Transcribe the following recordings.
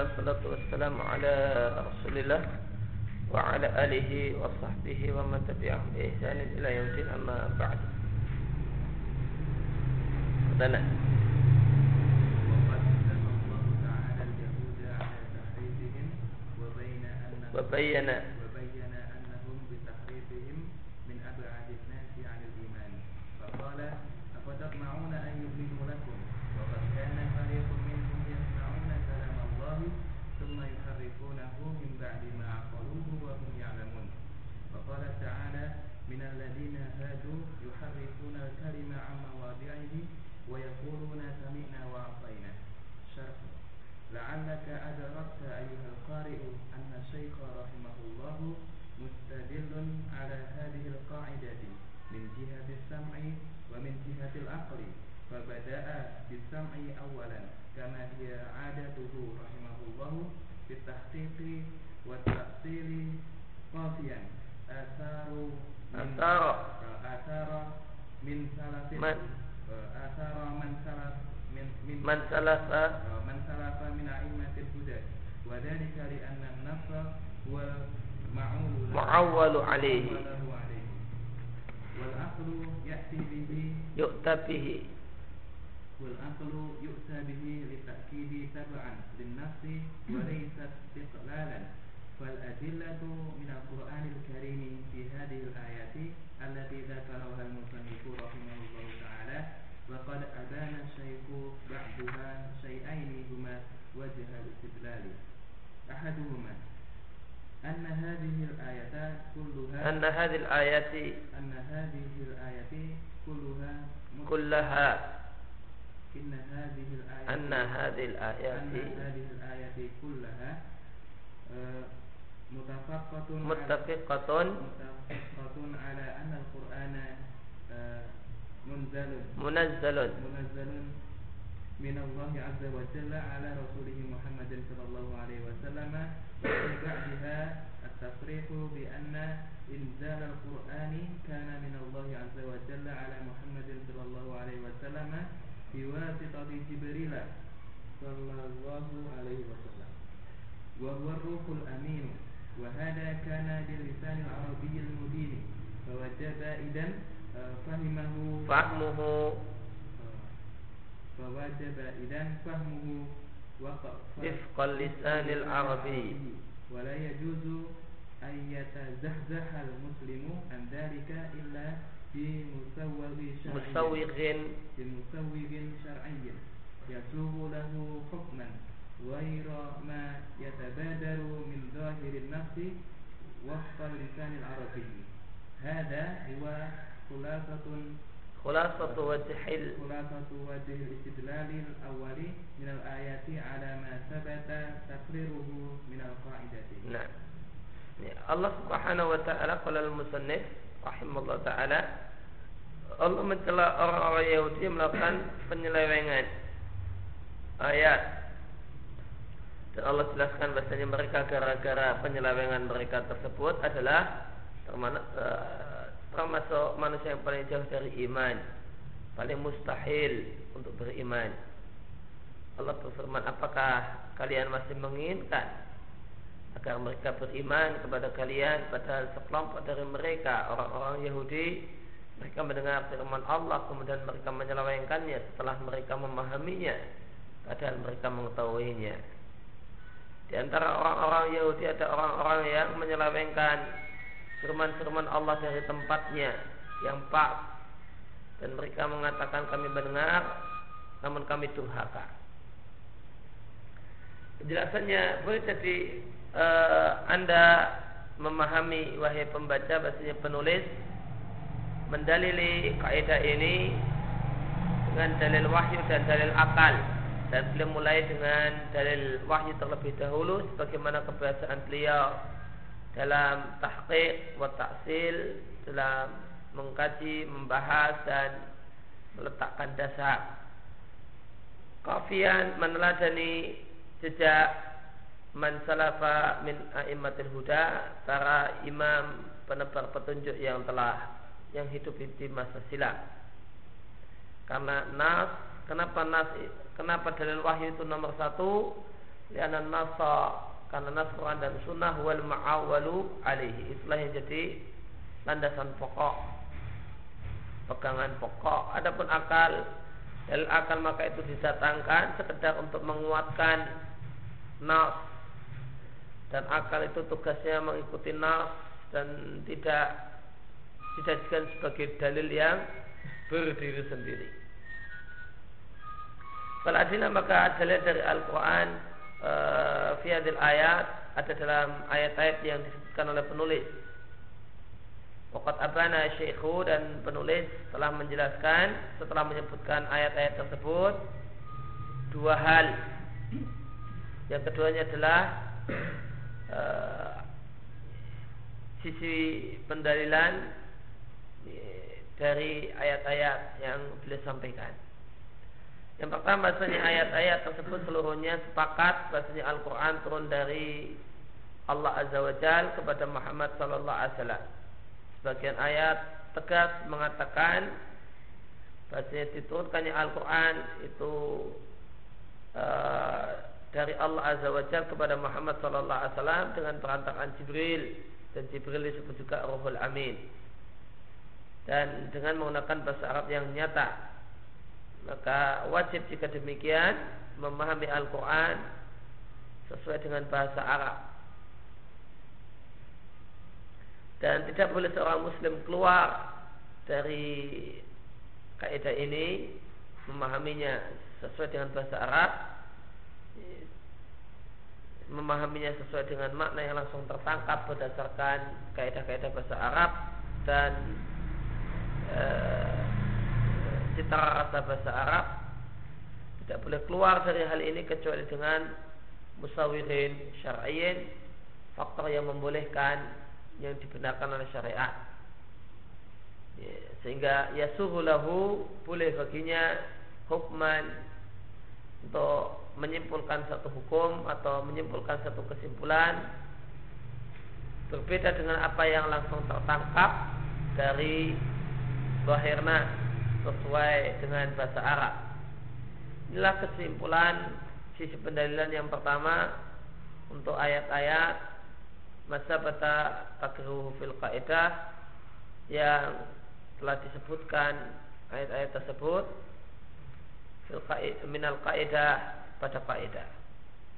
والصلاة والسلام على رسول الله وعلى آله وصحبه ومن تبعهم بإحسان إلى يوم الدين أما بعد. بدنا وقد الله تعالى اليهود على تحريفهم وبين أنهم وبين وبين أنهم بتحريفهم من أبعد الناس عن الإيمان فقال أفتطمعون أن يؤمنوا لكم وقد كان فريق منهم يسمعون كلام الله ثم يحرفونه من بعد ما عقلوه وهم يعلمون. وقال تعالى من الذين هادوا يحرفون الكلم عن مواضعه ويقولون سمعنا وعصينا شرح. لعلك أدركت أيها القارئ أن الشيخ رحمه الله مستدل على هذه القاعدة من جهة السمع ومن جهة العقل فبدأ بالسمع أولا كما هي عادته رحمه الله في التحقيق والتأصيل قافيا آثار من آثار آثار من سلف من آثار من سلف من من من سلف من سلف من أئمة الهدى وذلك لأن النص هو المعول له- معول عليه معول عليه والعقل يأتي به يؤتى به والعقل يؤتى به للتأكيد تبعا للنص وليس استقلالا. فالأدلة من القرآن الكريم في هذه الآيات التي ذكرها المصنف رحمه الله تعالى وقد أبان الشيخ بعضها شيئين هما وجه الاستدلال أحدهما أن هذه الآيات كلها أن هذه الآيات أن هذه الآيات كلها كلها إن هذه الآيات أن هذه الآيات أن هذه الآيات كلها آه، متفقة على- متفقة متفقة على أن القرآن آه، منزل منزل. منزل من الله عز وجل على رسوله محمد صلى الله عليه وسلم وفي بعدها التصريح بأن إنزال القرآن كان من الله عز وجل على محمد صلى الله عليه وسلم. بواسطة جبريل صلى الله عليه وسلم. وهو الروح الأمين وهذا كان باللسان العربي المبين. فوجب إذن آه، فهمه. فهمه. فوجب إذن فهمه. وفق اللسان العربي. ولا يجوز أن يتزحزح المسلم عن ذلك إلا بمسوغ شرعي مسوغ بمسوغ شرعي يسوغ له حكما. غير ما يتبادر من ظاهر النص وفق اللسان العربي. هذا هو خلاصة خلاصة وجه خلاصة وجه الاستدلال الأول من الآيات على ما ثبت تقريره من القاعدة. Allah Subhanahu wa taala qala al-musannif rahimahullah taala Allah mencela orang-orang Yahudi melakukan penyelewengan ayat. Dan Allah jelaskan bahasanya mereka gara-gara penyelewengan mereka tersebut adalah eh, termasuk manusia yang paling jauh dari iman paling mustahil untuk beriman. Allah berfirman apakah kalian masih menginginkan agar mereka beriman kepada kalian padahal sekelompok dari mereka orang-orang Yahudi. Mereka mendengar firman Allah kemudian mereka menyelewengkannya setelah mereka memahaminya padahal mereka mengetahuinya. Di antara orang-orang Yahudi ada orang-orang yang menyelewengkan firman-firman Allah dari tempatnya yang pas. Dan mereka mengatakan kami mendengar namun kami durhaka. Penjelasannya boleh jadi eh, anda memahami wahai pembaca bahasanya penulis mendalili kaidah ini dengan dalil wahyu dan dalil akal dan beliau mulai dengan dalil wahyu terlebih dahulu sebagaimana kebiasaan beliau dalam tahqiq wa taksil dalam mengkaji, membahas dan meletakkan dasar. Kafian meneladani jejak man salafa min a'immatil huda para imam penebar petunjuk yang telah yang hidup di masa silam. Karena nas, kenapa nas, kenapa dalil wahyu itu nomor satu? Liana nasa karena nas Quran dan sunnah wal ma'awalu alaihi. Itulah yang jadi landasan pokok pegangan pokok. Adapun akal dalil akal maka itu didatangkan sekedar untuk menguatkan nas dan akal itu tugasnya mengikuti nas dan tidak dijadikan sebagai dalil yang berdiri sendiri. Kalau maka dalil dari Al-Quran uh, ayat ada dalam ayat-ayat yang disebutkan oleh penulis. Wakat abana syekhu dan penulis telah menjelaskan setelah menyebutkan ayat-ayat tersebut dua hal. Yang keduanya adalah uh, sisi pendalilan dari ayat-ayat yang beliau sampaikan. Yang pertama bahasanya ayat-ayat tersebut seluruhnya sepakat bahasanya Al-Quran turun dari Allah Azza wa Jal kepada Muhammad Sallallahu Alaihi Wasallam. Sebagian ayat tegas mengatakan bahasanya diturunkannya Al-Quran itu uh, dari Allah Azza wa Jal kepada Muhammad Sallallahu Alaihi Wasallam dengan perantaraan Jibril. Dan Jibril disebut juga Ruhul Amin. Dan dengan menggunakan bahasa Arab yang nyata. Maka wajib jika demikian memahami Al-Quran sesuai dengan bahasa Arab. Dan tidak boleh seorang muslim keluar dari kaidah ini memahaminya sesuai dengan bahasa Arab memahaminya sesuai dengan makna yang langsung tertangkap berdasarkan kaidah-kaidah bahasa Arab dan Eh, cita rasa bahasa Arab. Tidak boleh keluar dari hal ini kecuali dengan musawirin syar'iyin faktor yang membolehkan yang dibenarkan oleh syariat. Ya, sehingga ya lahu boleh baginya hukman untuk menyimpulkan satu hukum atau menyimpulkan satu kesimpulan berbeda dengan apa yang langsung tertangkap dari Zahirna sesuai dengan bahasa Arab. Inilah kesimpulan sisi pendalilan yang pertama untuk ayat-ayat masa bata takruhu fil kaidah yang telah disebutkan ayat-ayat tersebut minal kaidah pada kaidah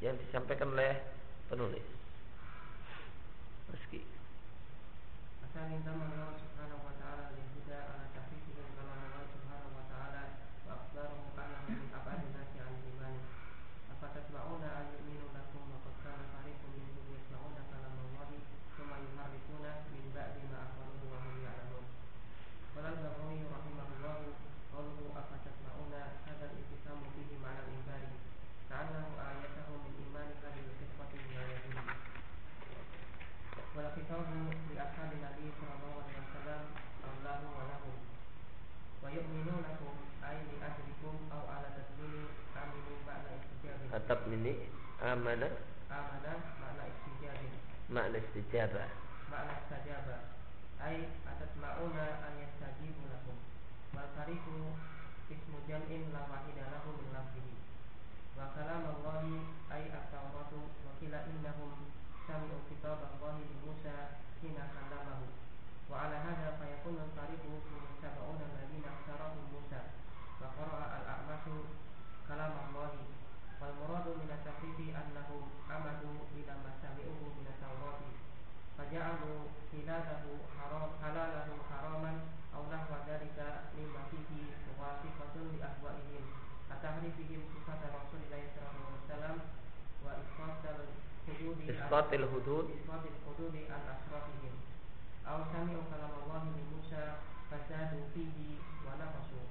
yang disampaikan oleh penulis. Meski. Asal amana amana makna istijabah. Makna istijabah. Makna istijabah ay atasma'una an yastajibu lakum wal fariqu ismu jam'in la wahida lahu min lafzihi. Wa kalam Allah ay at-tauratu wa kila innahum sami'u kitab Allah li Musa hina kallamahu. Wa ala hadha fayakunu al-fariqu min sab'una alladhina ikhtarahu Musa. Wa qara'a al-a'mashu kalam Allah والمراد من التخفيف أنهم عمدوا إلى ما سمعوه من التوراة فجعلوا خلاله حرام حلاله حراما أو نحو ذلك مما فيه موافقة لأهوائهم كتحريفهم صفة رسول الله صلى الله عليه وسلم وإسقاط الحدود إسقاط الحدود إسقاط الحدود عن أشرافهم أو سمعوا كلام الله لموسى فزادوا فيه ونقصوا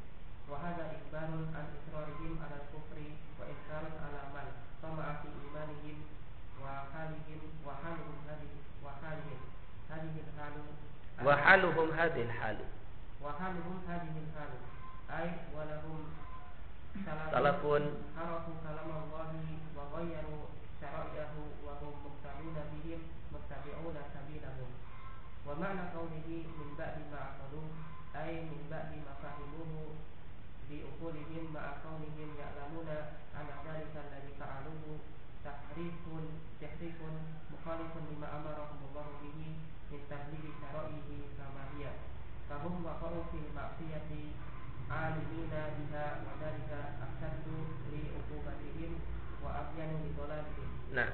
وهذا إخبار عن إصرارهم على الكفر وإنكار على من طمع في إيمانهم وحالهم وحالهم هذه وحالهم هذه الحال وحالهم هذه الحال وحالهم هذه الحال أي ولهم سلف حرفوا كلام الله وغيروا شرائعه وهم مقتدون بهم متبعون سبيلهم ومعنى قوله من بعد ما عقلوه أي من بعد ما Nah,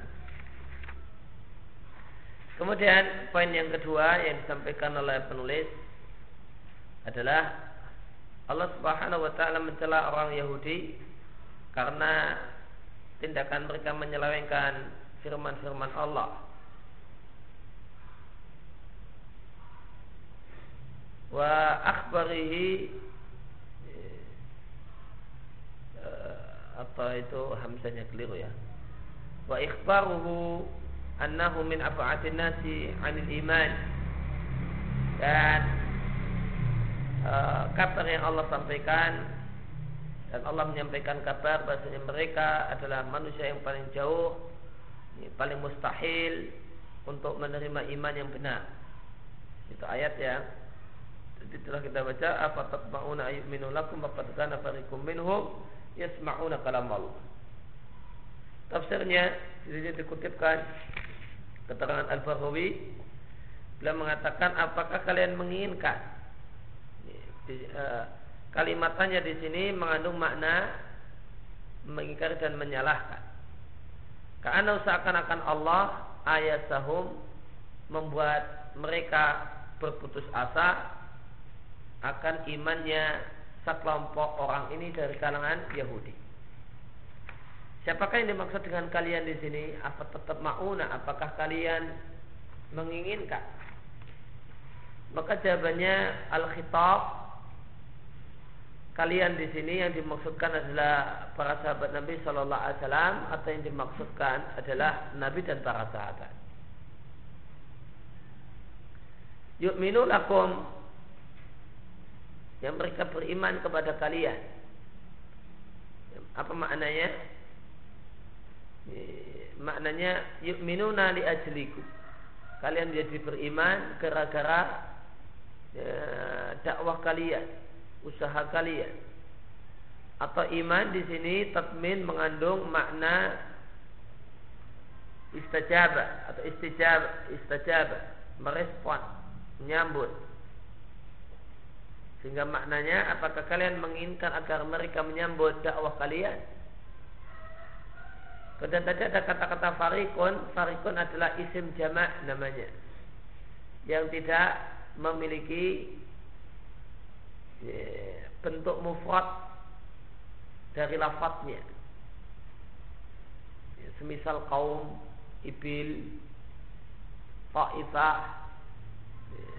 Kemudian poin yang kedua yang disampaikan oleh penulis adalah Allah Subhanahu wa taala mencela orang Yahudi karena tindakan mereka menyelewengkan firman-firman Allah. Wa akhbarihi eh, atau itu hamzanya keliru ya. Wa ikhbaruhu annahu min af'atin nasi 'anil iman dan uh, kabar yang Allah sampaikan dan Allah menyampaikan kabar bahasanya mereka adalah manusia yang paling jauh paling mustahil untuk menerima iman yang benar itu ayat yang jadi telah kita baca apa tatma'una ayyuminu lakum faqad kana fariqum minhum yasma'una kalam Allah. Tafsirnya di sini dikutipkan keterangan Al-Baghawi beliau mengatakan apakah kalian menginginkan? Eh, kalimatannya di sini mengandung makna mengingkari dan menyalahkan. Karena seakan-akan Allah ayat sahum membuat mereka berputus asa akan imannya sekelompok orang ini dari kalangan Yahudi. Siapakah yang dimaksud dengan kalian di sini? Apa tetap mauna? Apakah kalian menginginkan? Maka jawabannya al-khitab kalian di sini yang dimaksudkan adalah para sahabat Nabi Shallallahu Alaihi Wasallam atau yang dimaksudkan adalah Nabi dan para sahabat. Yuk lakum yang mereka beriman kepada kalian. Apa maknanya? maknanya yu'minuna li ajliku kalian menjadi beriman gara-gara ya, dakwah kalian usaha kalian atau iman di sini tatmin mengandung makna istajabah atau istijabah istajabah merespon menyambut sehingga maknanya apakah kalian menginginkan agar mereka menyambut dakwah kalian Kemudian tadi ada kata-kata farikun. Farikun adalah isim jamak namanya. Yang tidak memiliki ya, bentuk mufrad dari lafadznya. Ya, semisal kaum, ibil, ta'ifah, ya.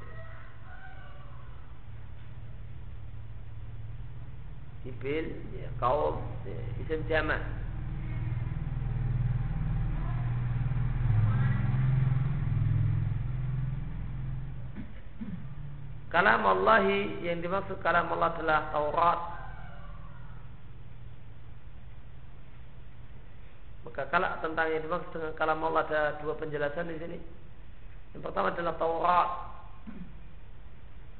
Ibil, ya, kaum, ya, isim jamak. Kalam Allah yang dimaksud kalam Allah adalah Taurat. Maka kalau tentang yang dimaksud dengan kalam Allah ada dua penjelasan di sini. Yang pertama adalah Taurat.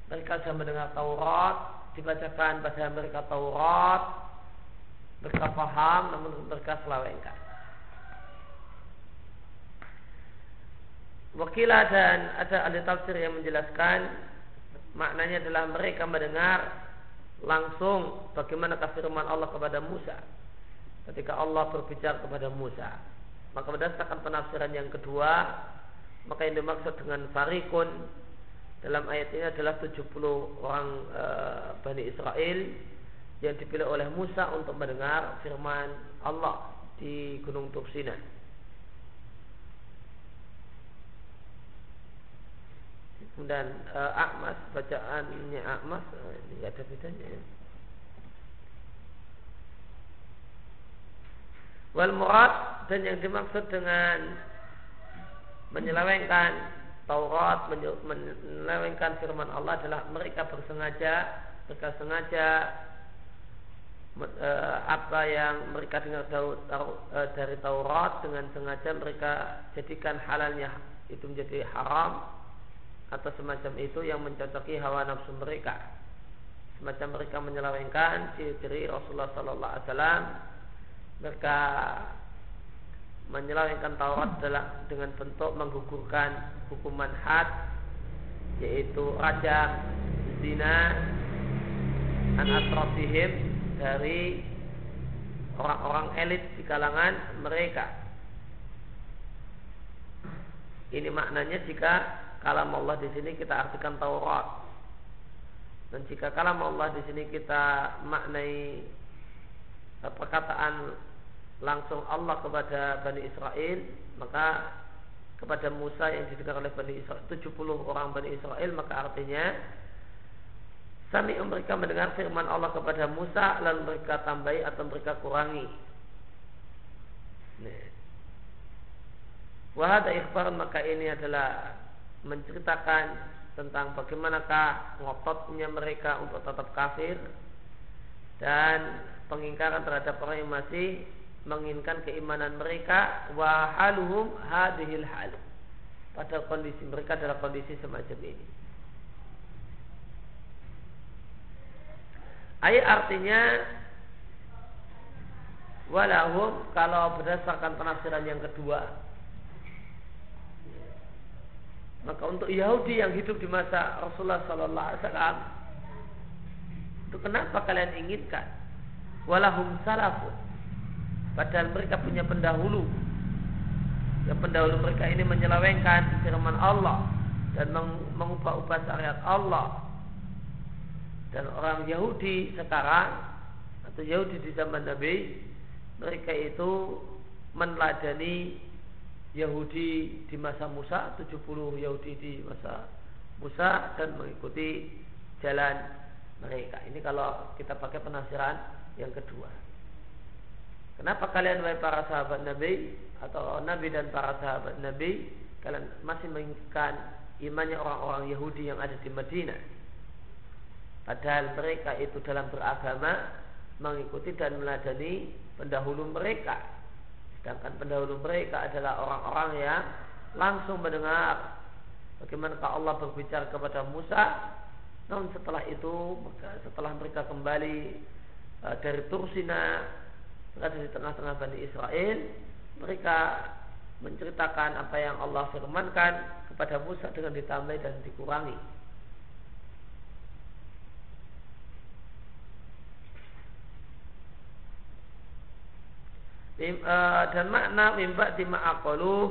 Mereka sudah mendengar Taurat, dibacakan bahasa mereka Taurat, mereka paham, namun mereka selawengkan. Wakilah dan ada ahli tafsir yang menjelaskan maknanya adalah mereka mendengar langsung bagaimana firman Allah kepada Musa ketika Allah berbicara kepada Musa maka berdasarkan penafsiran yang kedua maka yang dimaksud dengan farikun dalam ayat ini adalah 70 orang e, Bani Israel yang dipilih oleh Musa untuk mendengar firman Allah di Gunung Tursina. dan uh, Akmas bacaannya Akmas uh, ini ada bedanya ya. Wal murad dan yang dimaksud dengan menyelewengkan Taurat menyelewengkan firman Allah adalah mereka bersengaja mereka sengaja uh, apa yang mereka dengar dari Taurat dengan sengaja mereka jadikan halalnya itu menjadi haram atau semacam itu yang mencocoki hawa nafsu mereka. Semacam mereka menyelewengkan ciri-ciri Rasulullah Sallallahu Alaihi Wasallam. Mereka menyelewengkan Taurat adalah dengan bentuk menggugurkan hukuman had yaitu raja zina an atrofihim dari orang-orang elit di kalangan mereka. Ini maknanya jika kalam Allah di sini kita artikan Taurat. Dan jika kalam Allah di sini kita maknai eh, perkataan langsung Allah kepada Bani Israel, maka kepada Musa yang didengar oleh Bani Israel 70 orang Bani Israel maka artinya Sami mereka mendengar firman Allah kepada Musa lalu mereka tambahi atau mereka kurangi. Wahada ikhbar maka ini adalah menceritakan tentang bagaimanakah ngototnya mereka untuk tetap kafir dan pengingkaran terhadap orang yang masih menginginkan keimanan mereka wa haluhum hadhil hal. Pada kondisi mereka adalah kondisi semacam ini. Ayat artinya walahum kalau berdasarkan penafsiran yang kedua. Maka untuk Yahudi yang hidup di masa Rasulullah Sallallahu Alaihi Wasallam itu kenapa kalian inginkan? Walahum salafun padahal mereka punya pendahulu. Yang pendahulu mereka ini menyelewengkan firman Allah dan mengubah-ubah syariat Allah. Dan orang Yahudi sekarang atau Yahudi di zaman Nabi mereka itu meneladani Yahudi di masa Musa 70 Yahudi di masa Musa dan mengikuti jalan mereka. Ini kalau kita pakai penafsiran yang kedua kenapa kalian wahai para sahabat Nabi atau Nabi dan para sahabat Nabi kalian masih menginginkan imannya orang-orang Yahudi yang ada di Madinah Padahal mereka itu dalam beragama mengikuti dan meladani pendahulu mereka. Sedangkan pendahulu mereka adalah orang-orang yang langsung mendengar bagaimana Allah berbicara kepada Musa. Namun setelah itu, setelah mereka kembali eh, dari Tursina, berada di tengah-tengah Bani Israel, mereka menceritakan apa yang Allah firmankan kepada Musa dengan ditambah dan dikurangi. Eh, dan makna mimba di ma'akolu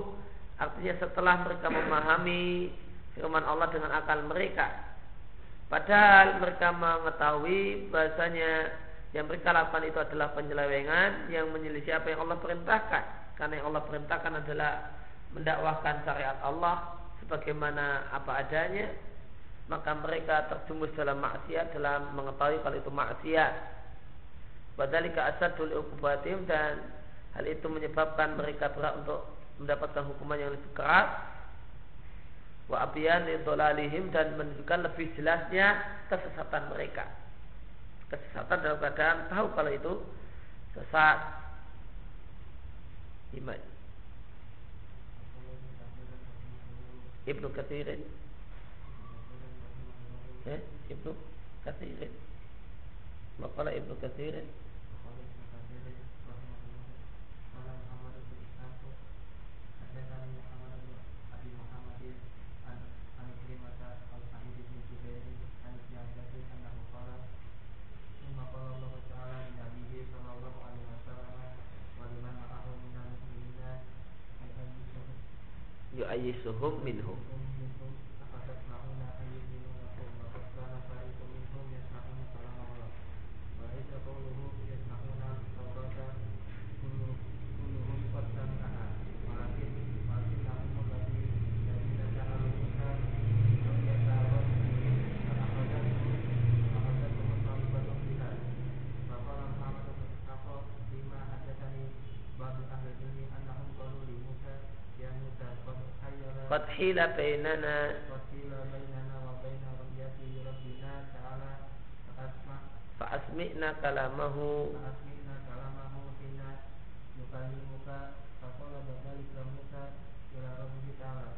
artinya setelah mereka memahami firman Allah dengan akal mereka padahal mereka mengetahui bahasanya yang mereka lakukan itu adalah penyelewengan yang menyelisih apa yang Allah perintahkan karena yang Allah perintahkan adalah mendakwahkan syariat Allah sebagaimana apa adanya maka mereka terjumus dalam maksiat dalam mengetahui kalau itu maksiat Badalika asadul ukubatim dan Hal itu menyebabkan mereka berat untuk mendapatkan hukuman yang lebih keras. Wa abiyan dolalihim dan menunjukkan lebih jelasnya kesesatan mereka. Kesesatan dalam keadaan tahu kalau itu sesat iman. Ibnu Katsirin. Eh, Ibnu Katsirin. Makalah Ibnu Katsirin. Yu'ayyisuhum minhum Hina yukallimuka Faqala badalika Musa Ila Rabbi Ta'ala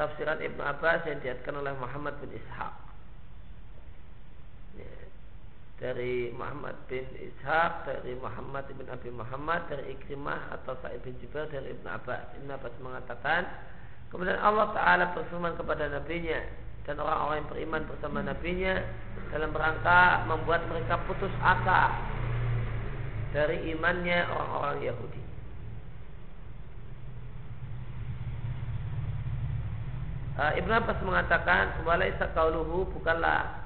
tafsiran Ibnu Abbas yang diatkan oleh Muhammad bin Ishaq. Ya, dari Muhammad bin Ishaq, dari Muhammad bin Abi Muhammad, dari Ikrimah atau Sa'id bin Jubair dari Ibnu Abbas. Ibnu Abbas mengatakan, kemudian Allah Ta'ala berfirman kepada nabinya dan orang-orang yang beriman bersama nabinya dalam rangka membuat mereka putus asa dari imannya orang-orang Yahudi. Uh, Ibnu Abbas mengatakan walaisa qauluhu bukanlah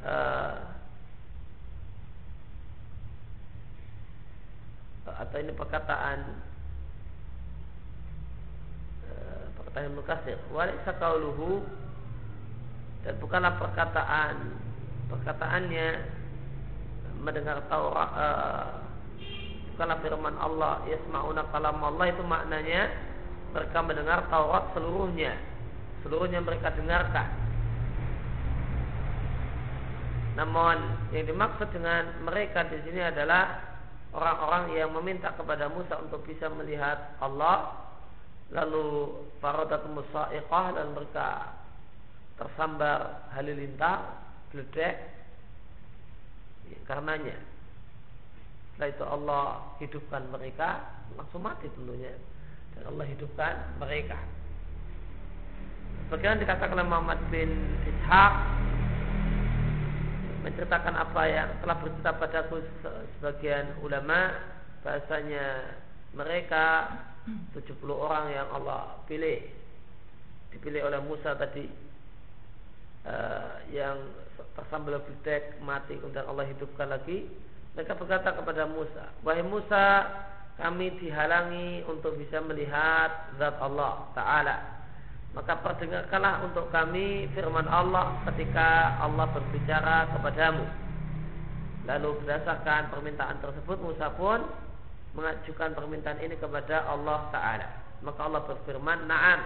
uh, atau ini perkataan uh, perkataan Ibnu Katsir. Walaisa qauluhu dan bukanlah perkataan perkataannya mendengar Taurat uh, bukanlah firman Allah yasmauna kalam Allah itu maknanya mereka mendengar Taurat seluruhnya. Seluruhnya mereka dengarkan. Namun yang dimaksud dengan mereka di sini adalah orang-orang yang meminta kepada Musa untuk bisa melihat Allah lalu faradat musaiqah dan mereka tersambar halilintar geledek karenanya. Setelah itu Allah hidupkan mereka langsung mati tentunya dan Allah hidupkan mereka. Bagaimana dikatakan oleh Muhammad bin Ishaq menceritakan apa yang telah bercerita padaku sebagian ulama bahasanya mereka 70 orang yang Allah pilih. Dipilih oleh Musa tadi uh, yang tersambal bledek mati kemudian Allah hidupkan lagi. Mereka berkata kepada Musa wahai Musa kami dihalangi untuk bisa melihat zat Allah Ta'ala. Maka perdengarkanlah untuk kami firman Allah ketika Allah berbicara kepadamu. Lalu berdasarkan permintaan tersebut Musa pun mengajukan permintaan ini kepada Allah Ta'ala. Maka Allah berfirman na'am.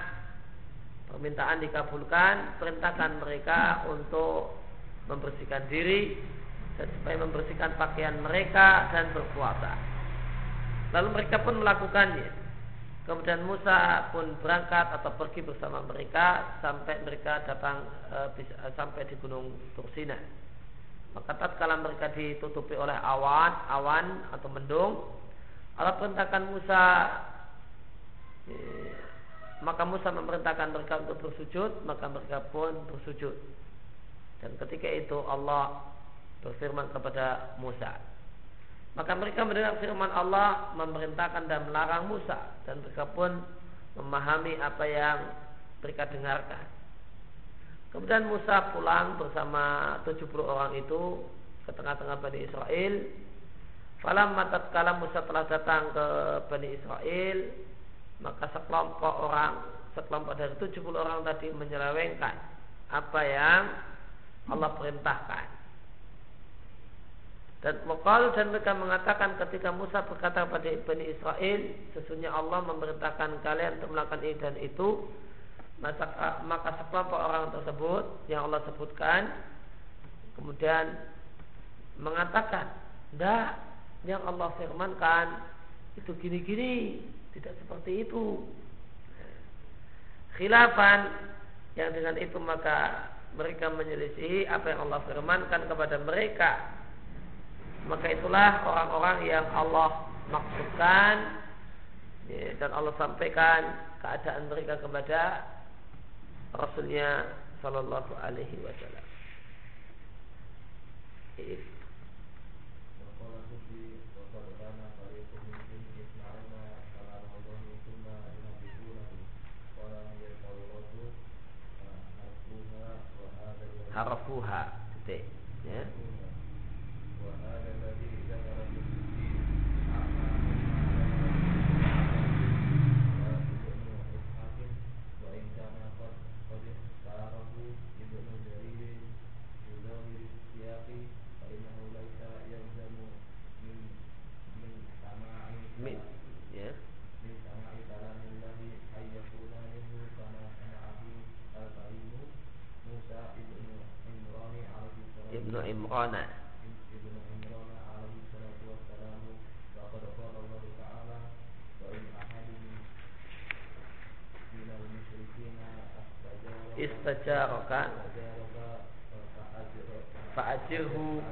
Permintaan dikabulkan perintahkan mereka untuk membersihkan diri dan supaya membersihkan pakaian mereka dan berpuasa lalu mereka pun melakukannya Kemudian Musa pun berangkat atau pergi bersama mereka sampai mereka datang e, bisa, sampai di Gunung Tursina. Maka tatkala mereka ditutupi oleh awan, awan atau mendung, Allah perintahkan Musa e, maka Musa memerintahkan mereka untuk bersujud, maka mereka pun bersujud. Dan ketika itu Allah berfirman kepada Musa, maka mereka mendengar firman Allah memerintahkan dan melarang Musa dan mereka pun memahami apa yang mereka dengarkan. Kemudian Musa pulang bersama 70 orang itu ke tengah-tengah Bani Israel. Falam matat kala Musa telah datang ke Bani Israel, maka sekelompok orang, sekelompok dari 70 orang tadi menyelewengkan apa yang Allah perintahkan. Dan Mokal dan mereka mengatakan ketika Musa berkata kepada Bani Israel, sesungguhnya Allah memerintahkan kalian untuk melakukan ini dan itu, maka, maka sekelompok orang tersebut yang Allah sebutkan, kemudian mengatakan, tidak, yang Allah firmankan itu gini-gini, tidak seperti itu. Khilafan yang dengan itu maka mereka menyelisihi apa yang Allah firmankan kepada mereka maka itulah orang-orang yang Allah maksudkan ya, dan Allah sampaikan keadaan mereka kepada Rasulnya Sallallahu Alaihi Wasallam. harafuha Imran. Istajaraka. Fa'ajirhu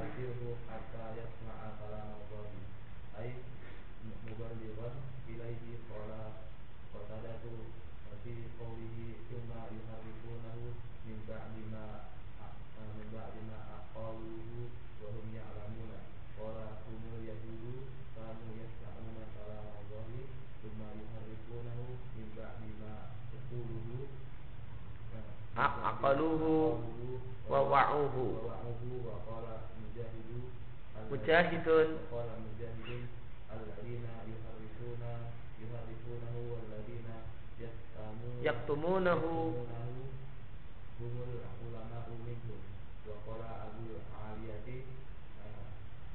aqaluhu wa wa'uhu. Mujahidun. Yaktumunahu. Humul ulama'u minhum wa qala abu aliyati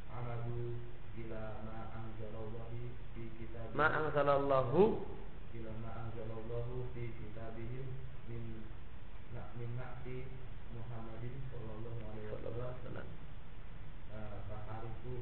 amadu ila ma anzalallahu fi kitab ma anzalallahu ila ma anzalallahu fi kitabihim min min na'ti Muhammadin sallallahu alaihi wasallam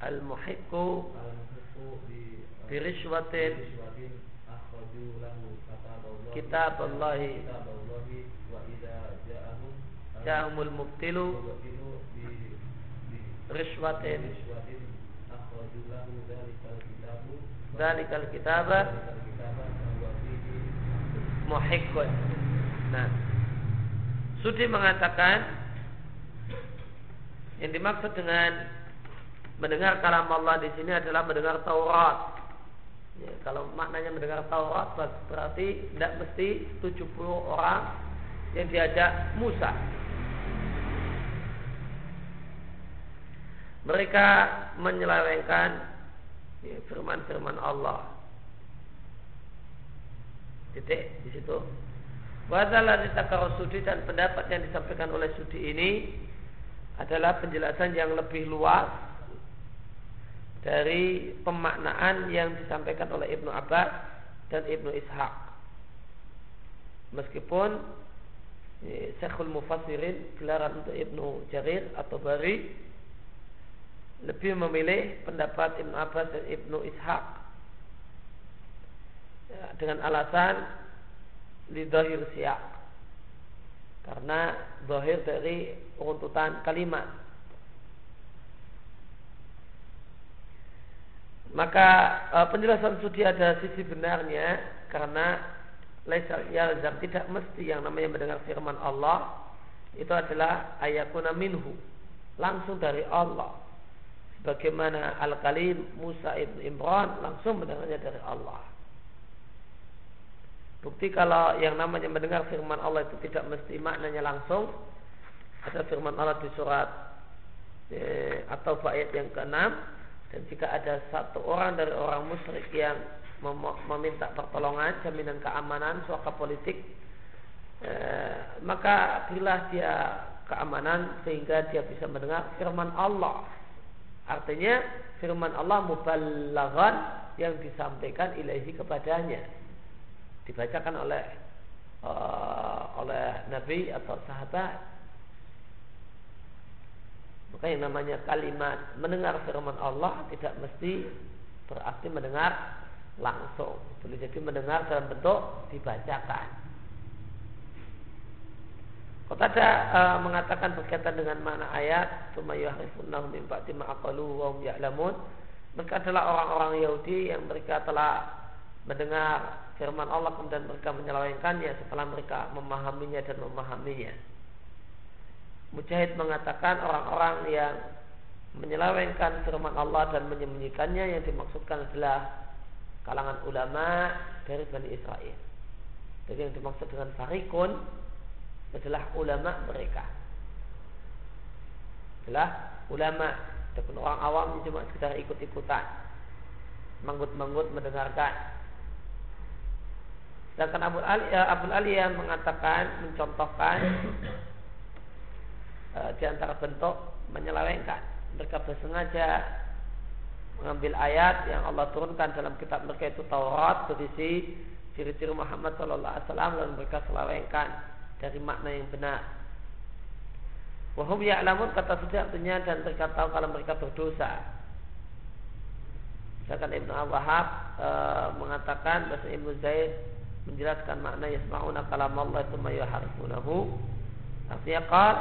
al-muhiqqu al-muhiqqu bi birishwatin idza ja'ahum ja'ahumul mubtilu rishwatin dalikal kitaba muhiqqun nah. Sudi mengatakan yang dimaksud dengan mendengar kalam Allah di sini adalah mendengar Taurat. Ya, kalau maknanya mendengar Taurat berarti tidak mesti 70 orang yang diajak Musa. Mereka menyelewengkan ya, firman-firman Allah. Titik di situ. Wadalah ditakar sudi dan pendapat yang disampaikan oleh sudi ini adalah penjelasan yang lebih luas dari pemaknaan yang disampaikan oleh Ibnu Abbas dan Ibnu Ishaq. Meskipun ya, Syekhul Mufassirin gelaran untuk Ibnu Jarir atau Bari lebih memilih pendapat Ibnu Abbas dan Ibnu Ishaq. Ya, dengan alasan lidahir siak. Karena dohir dari runtutan kalimat maka e, penjelasan sudi ada sisi benarnya karena laisal yalzam tidak mesti yang namanya mendengar firman Allah itu adalah ayakuna minhu langsung dari Allah sebagaimana Al-Kalim Musa ibn Imran langsung mendengarnya dari Allah Bukti kalau yang namanya mendengar firman Allah itu tidak mesti maknanya langsung. Ada firman Allah di surat eh, atau ayat yang ke-6 dan jika ada satu orang dari orang musyrik yang meminta pertolongan, jaminan keamanan, suaka politik, eh, maka berilah dia keamanan sehingga dia bisa mendengar firman Allah. Artinya firman Allah mubalaghan yang disampaikan ilahi kepadanya. Dibacakan oleh uh, oleh Nabi atau sahabat. Maka yang namanya kalimat mendengar firman Allah tidak mesti berarti mendengar langsung. Boleh jadi mendengar dalam bentuk dibacakan. Qatada uh, mengatakan berkaitan dengan mana ayat sumayyahrifunnahu min ba'di wa ya'lamun. Mereka adalah orang-orang Yahudi yang mereka telah mendengar firman Allah kemudian mereka menyelewengkannya setelah mereka memahaminya dan memahaminya. Mujahid mengatakan orang-orang yang menyelewengkan firman Allah dan menyembunyikannya yang dimaksudkan adalah kalangan ulama dari Bani Israel. Jadi yang dimaksud dengan farikun adalah ulama mereka. Adalah ulama ataupun orang awam yang cuma sekedar ikut-ikutan. Manggut-manggut mendengarkan. Sedangkan Abu Ali, eh, Abu Aliyah mengatakan, mencontohkan di antara bentuk menyelewengkan. Mereka bersengaja mengambil ayat yang Allah turunkan dalam kitab mereka itu Taurat berisi ciri-ciri Muhammad Sallallahu Alaihi Wasallam dan mereka selewengkan dari makna yang benar. Wahum ya'lamun kata sudah artinya dan mereka tahu kalau mereka berdosa. Sedangkan Ibnu Wahab e, mengatakan bahasa Ibnu Zaid menjelaskan makna yasma'una kalam Allah itu ma yuharifunahu. Artinya qal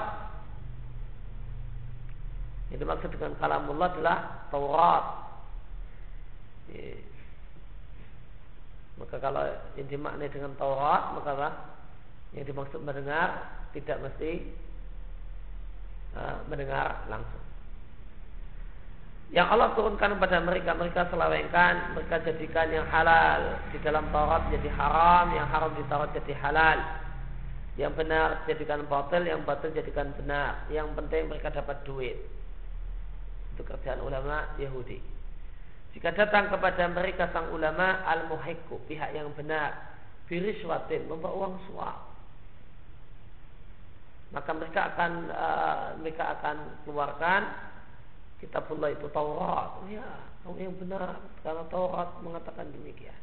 yang dimaksud dengan kalam Allah adalah Taurat. Maka kalau yang dimaknai dengan Taurat maka apa? Yang dimaksud mendengar tidak mesti uh, mendengar langsung. Yang Allah turunkan kepada mereka, mereka selawengkan, mereka jadikan yang halal di dalam Taurat jadi haram, yang haram di Taurat jadi halal. Yang benar jadikan batil, yang batil jadikan benar. Yang penting mereka dapat duit. Itu kerjaan ulama Yahudi. Jika datang kepada mereka sang ulama al-muhikku, pihak yang benar, biriswatin, membawa uang suap maka mereka akan uh, mereka akan keluarkan kitabullah itu Taurat. Oh ya, kamu yang benar karena Taurat mengatakan demikian.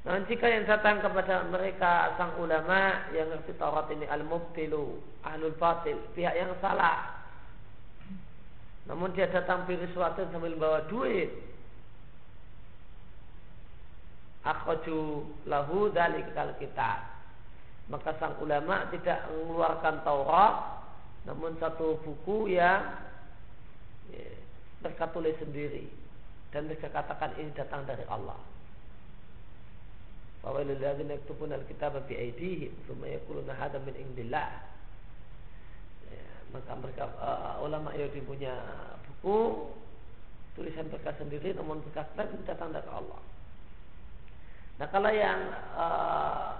Nah, jika yang datang kepada mereka sang ulama yang ngerti Taurat ini al-mubtilu, ahlul batil, pihak yang salah. Namun dia datang pilih sesuatu sambil bawa duit. Akhaju lahu dalikal kitab maka sang ulama tidak mengeluarkan Taurat namun satu buku yang ya, mereka tulis sendiri dan mereka katakan ini datang dari Allah. Fawailul ladzina yaktubuna al-kitaba bi aydihim thumma yaquluna hadha min indillah. Maka mereka uh, ulama Yahudi punya buku tulisan mereka sendiri namun katakan ini datang dari Allah. Nah kalau yang uh,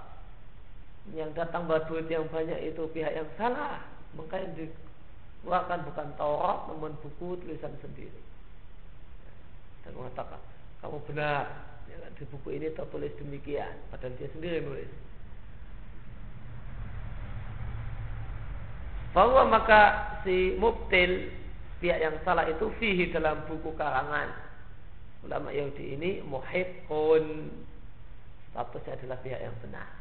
yang datang bawa duit yang banyak itu pihak yang salah maka yang dikeluarkan bukan Taurat namun buku tulisan sendiri. Dan mengatakan kamu benar ya, kan, di buku ini tertulis demikian. Padahal dia sendiri nulis bahwa maka si mubtil pihak yang salah itu fihi dalam buku karangan. Ulama Yahudi ini muhibbun statusnya adalah pihak yang benar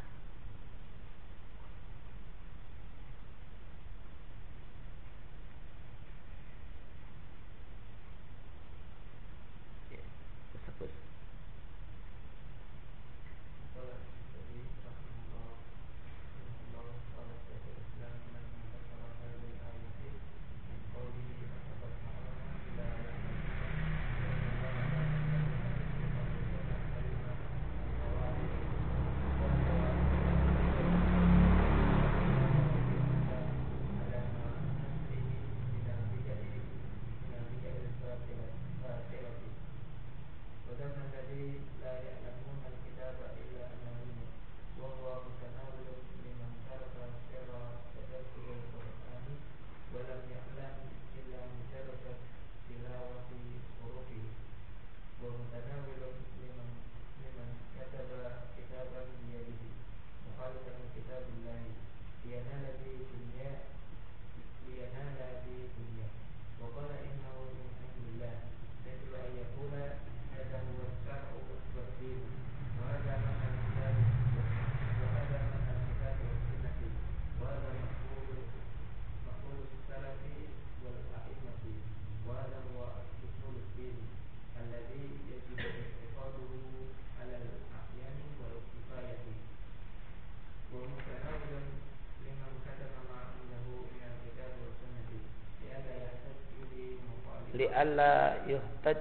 لئلا يحتج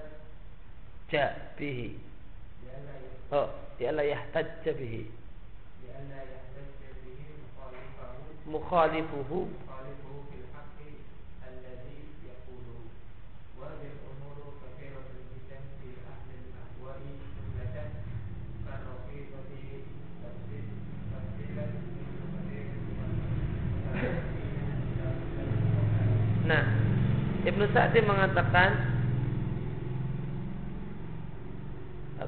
bihi لئلا يحتج به. مخالفه. Sa'di mengatakan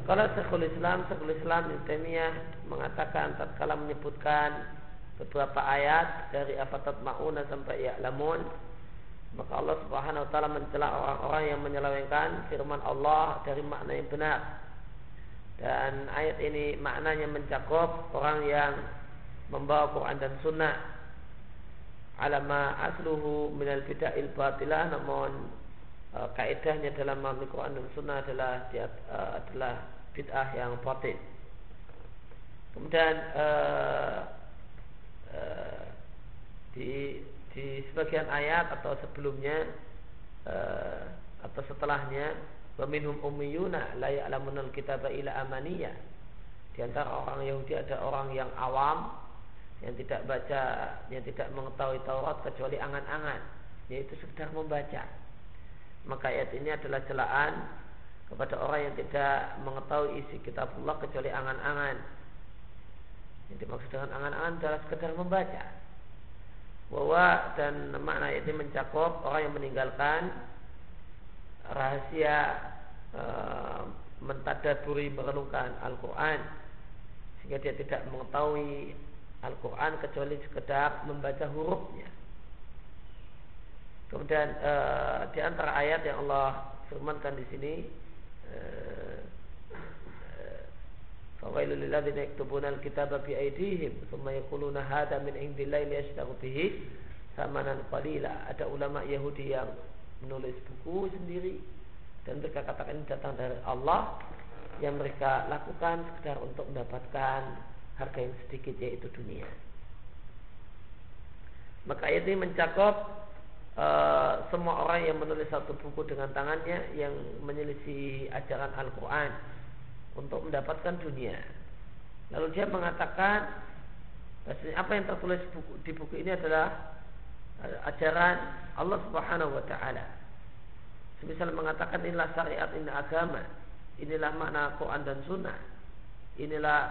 kalau Syekhul Islam, Syekhul Islam Taimiyah mengatakan tatkala menyebutkan beberapa ayat dari afatat mauna sampai ya'lamun maka Allah Subhanahu wa taala mencela orang-orang yang menyelewengkan firman Allah dari makna yang benar. Dan ayat ini maknanya mencakup orang yang membawa Quran dan Sunnah alama asluhu minal bid'ahil batilah namun uh, kaidahnya dalam memahami Quran dan Sunnah adalah dia, uh, adalah bid'ah yang batil. Kemudian uh, uh, di di sebagian ayat atau sebelumnya atau setelahnya wa minhum ummiyuna la ya'lamunal kitaba ila amaniyah. Di antara orang Yahudi ada orang yang awam yang tidak baca, yang tidak mengetahui Taurat kecuali angan-angan, yaitu sekedar membaca. Maka ayat ini adalah celaan kepada orang yang tidak mengetahui isi kitabullah kecuali angan-angan. Yang dimaksud dengan angan-angan adalah sekedar membaca. Bahwa dan makna ayat ini mencakup orang yang meninggalkan rahasia e, mentadaburi merenungkan Al-Quran sehingga dia tidak mengetahui Al-Quran kecuali sekedar membaca hurufnya. Kemudian e, di antara ayat yang Allah firmankan di sini Fawailul lilladzina yaktubuna al-kitaba bi aydihim thumma yaquluna hadha min indillahi liyashtaru bihi samanan qalila. Ada ulama Yahudi yang menulis buku sendiri dan mereka katakan ini datang dari Allah yang mereka lakukan sekedar untuk mendapatkan harga yang sedikit yaitu dunia. Maka ayat ini mencakup uh, semua orang yang menulis satu buku dengan tangannya yang menyelisih ajaran Al-Quran untuk mendapatkan dunia. Lalu dia mengatakan apa yang tertulis buku, di buku ini adalah ajaran Allah Subhanahu wa taala. Semisal mengatakan inilah syariat, ini agama, inilah makna Quran dan Sunnah, inilah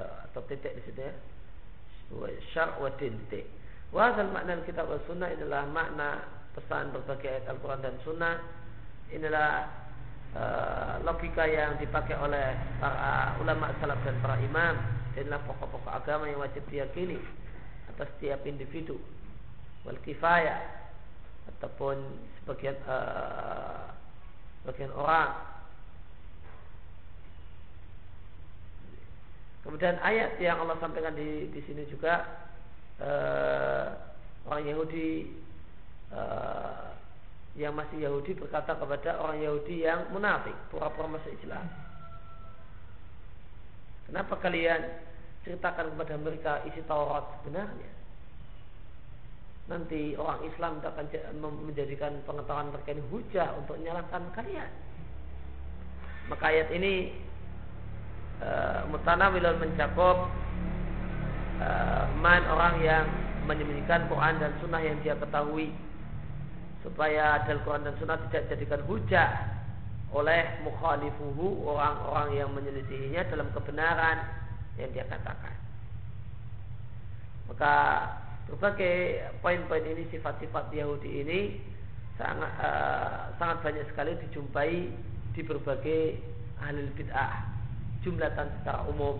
atau titik di situ ya. Syar wa titik. Wahal makna kitab wa sunnah inilah makna pesan berbagai ayat Al-Quran dan Sunnah. Inilah uh, logika yang dipakai oleh para ulama salaf dan para imam. Inilah pokok-pokok agama yang wajib diyakini atas setiap individu. Wal kifayah ataupun sebagian uh, sebagian orang Kemudian ayat yang Allah sampaikan di di sini juga uh, orang Yahudi uh, yang masih Yahudi berkata kepada orang Yahudi yang munafik, pura-pura masuk Islam. Kenapa kalian ceritakan kepada mereka isi Taurat sebenarnya? Nanti orang Islam akan menjadikan pengetahuan mereka ini hujah untuk menyalahkan kalian. Maka ayat ini uh, mutanawilun mencakup uh, man orang yang menyembunyikan Quran dan Sunnah yang dia ketahui supaya dalam Quran dan Sunnah tidak dijadikan hujah oleh mukhalifuhu orang-orang yang menyelisihinya dalam kebenaran yang dia katakan. Maka berbagai poin-poin ini sifat-sifat Yahudi ini sangat uh, sangat banyak sekali dijumpai di berbagai ahli bid'ah jumlatan secara umum.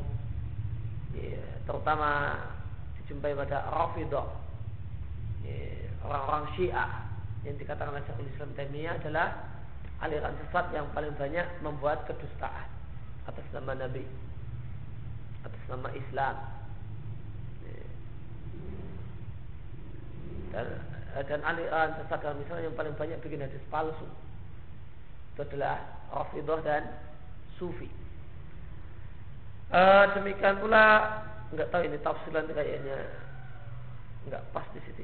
Ya, terutama dijumpai pada Rafidah ya, orang-orang Syiah yang dikatakan oleh Syekhul Islam Taimiyah adalah aliran sesat yang paling banyak membuat kedustaan atas nama Nabi atas nama Islam. Ya. dan dan aliran sesat dalam Islam yang paling banyak bikin hadis palsu itu adalah Rafidah dan Sufi Uh, demikian pula nggak tahu ini tafsiran kayaknya nggak pas di situ.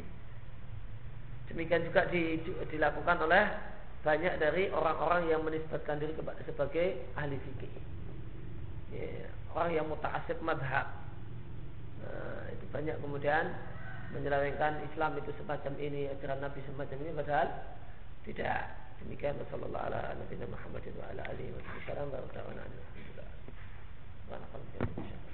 Demikian juga di, dilakukan oleh banyak dari orang-orang yang menisbatkan diri sebagai ahli fikih. Ya, orang yang mutaasib madhab. Nah, itu banyak kemudian menyelewengkan Islam itu semacam ini, ajaran Nabi semacam ini, padahal tidak. Demikian Rasulullah ala Nabi Muhammad wa ala alihi wa sallam ونخلق الإنسان